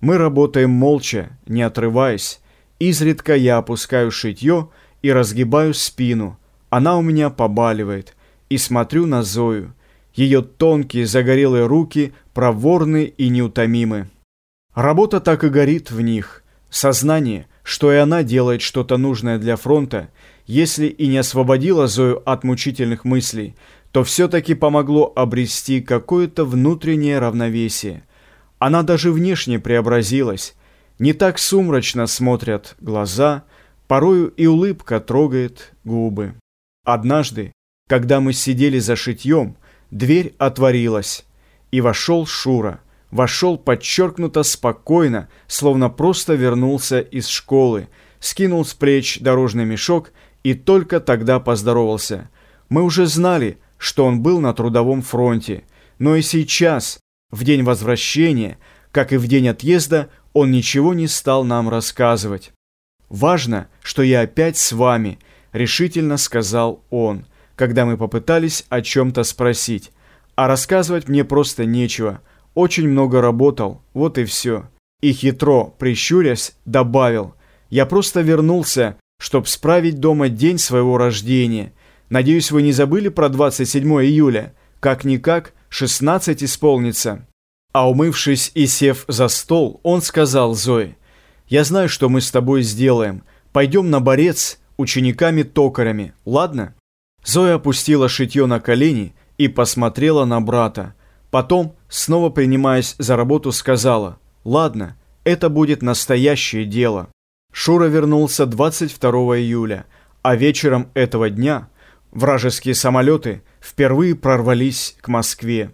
Мы работаем молча, не отрываясь. Изредка я опускаю шитье и разгибаю спину. Она у меня побаливает. И смотрю на Зою. Ее тонкие загорелые руки проворны и неутомимы. Работа так и горит в них. Сознание, что и она делает что-то нужное для фронта, если и не освободила Зою от мучительных мыслей, то все-таки помогло обрести какое-то внутреннее равновесие. Она даже внешне преобразилась. Не так сумрачно смотрят глаза, порою и улыбка трогает губы. Однажды, когда мы сидели за шитьем, дверь отворилась, и вошел Шура. Вошел подчеркнуто спокойно, словно просто вернулся из школы, скинул с плеч дорожный мешок и только тогда поздоровался. Мы уже знали, что он был на трудовом фронте, но и сейчас, в день возвращения, как и в день отъезда, он ничего не стал нам рассказывать. «Важно, что я опять с вами», — решительно сказал он, когда мы попытались о чем-то спросить. «А рассказывать мне просто нечего. Очень много работал, вот и все». И хитро, прищурясь, добавил, «Я просто вернулся, чтобы справить дома день своего рождения. Надеюсь, вы не забыли про 27 июля? Как-никак, 16 исполнится». А умывшись и сев за стол, он сказал Зое, «Я знаю, что мы с тобой сделаем. Пойдем на борец учениками-токарями, ладно?» Зоя опустила шитье на колени и посмотрела на брата. Потом, снова принимаясь за работу, сказала, «Ладно, это будет настоящее дело». Шура вернулся 22 июля, а вечером этого дня вражеские самолеты впервые прорвались к Москве.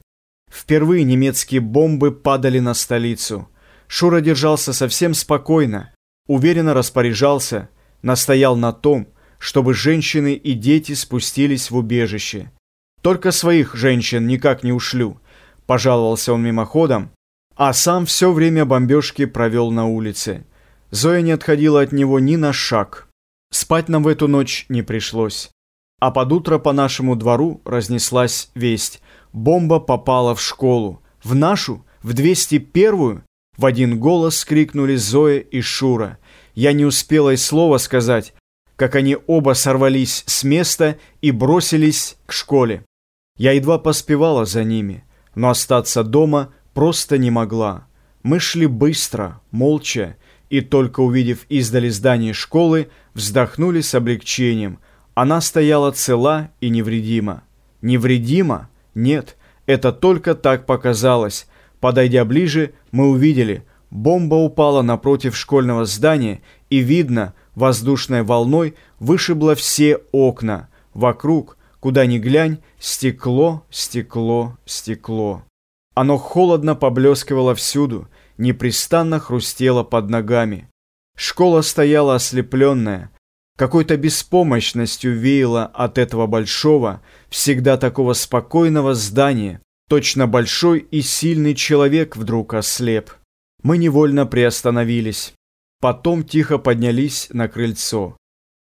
Впервые немецкие бомбы падали на столицу. Шура держался совсем спокойно, уверенно распоряжался, настоял на том, чтобы женщины и дети спустились в убежище. «Только своих женщин никак не ушлю», – пожаловался он мимоходом, а сам все время бомбежки провел на улице. Зоя не отходила от него ни на шаг. Спать нам в эту ночь не пришлось. А под утро по нашему двору разнеслась весть. Бомба попала в школу. В нашу? В 201-ю? В один голос крикнули Зоя и Шура. Я не успела и слова сказать, как они оба сорвались с места и бросились к школе. Я едва поспевала за ними, но остаться дома просто не могла. Мы шли быстро, молча, и только увидев издали здание школы, вздохнули с облегчением – она стояла цела и невредима. Невредима? Нет, это только так показалось. Подойдя ближе, мы увидели, бомба упала напротив школьного здания, и видно, воздушной волной вышибло все окна. Вокруг, куда ни глянь, стекло, стекло, стекло. Оно холодно поблескивало всюду, непрестанно хрустело под ногами. Школа стояла ослепленная, какой-то беспомощностью веяло от этого большого, всегда такого спокойного здания. Точно большой и сильный человек вдруг ослеп. Мы невольно приостановились. Потом тихо поднялись на крыльцо.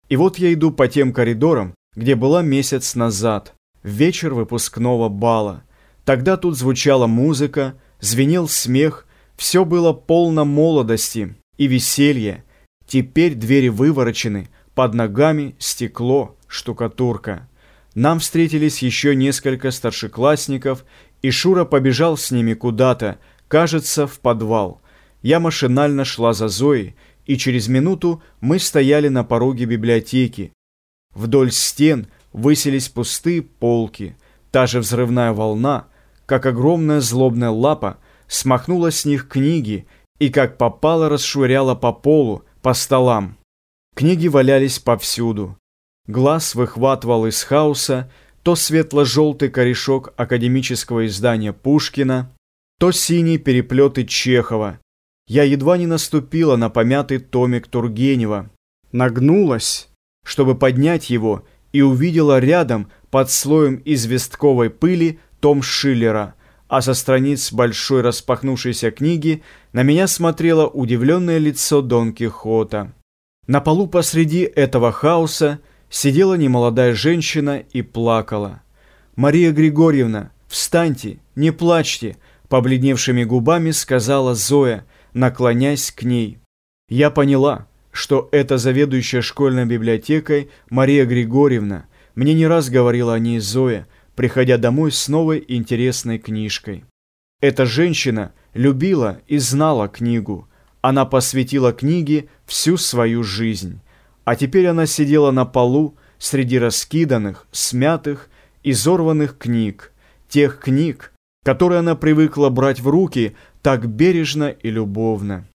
И вот я иду по тем коридорам, где была месяц назад, в вечер выпускного бала. Тогда тут звучала музыка, звенел смех, все было полно молодости и веселья. Теперь двери выворочены, под ногами стекло, штукатурка. Нам встретились еще несколько старшеклассников, и Шура побежал с ними куда-то, кажется, в подвал. Я машинально шла за Зоей, и через минуту мы стояли на пороге библиотеки. Вдоль стен высились пустые полки. Та же взрывная волна, как огромная злобная лапа, смахнула с них книги и как попало расшвыряла по полу, по столам. Книги валялись повсюду. Глаз выхватывал из хаоса то светло-желтый корешок академического издания Пушкина, то синий переплеты Чехова. Я едва не наступила на помятый томик Тургенева. Нагнулась, чтобы поднять его, и увидела рядом, под слоем известковой пыли, том Шиллера, а со страниц большой распахнувшейся книги на меня смотрело удивленное лицо Дон Кихота. На полу посреди этого хаоса сидела немолодая женщина и плакала. «Мария Григорьевна, встаньте, не плачьте!» Побледневшими губами сказала Зоя, наклонясь к ней. Я поняла, что это заведующая школьной библиотекой Мария Григорьевна. Мне не раз говорила о ней Зоя, приходя домой с новой интересной книжкой. Эта женщина любила и знала книгу. Она посвятила книге всю свою жизнь. А теперь она сидела на полу среди раскиданных, смятых, изорванных книг. Тех книг, которые она привыкла брать в руки так бережно и любовно.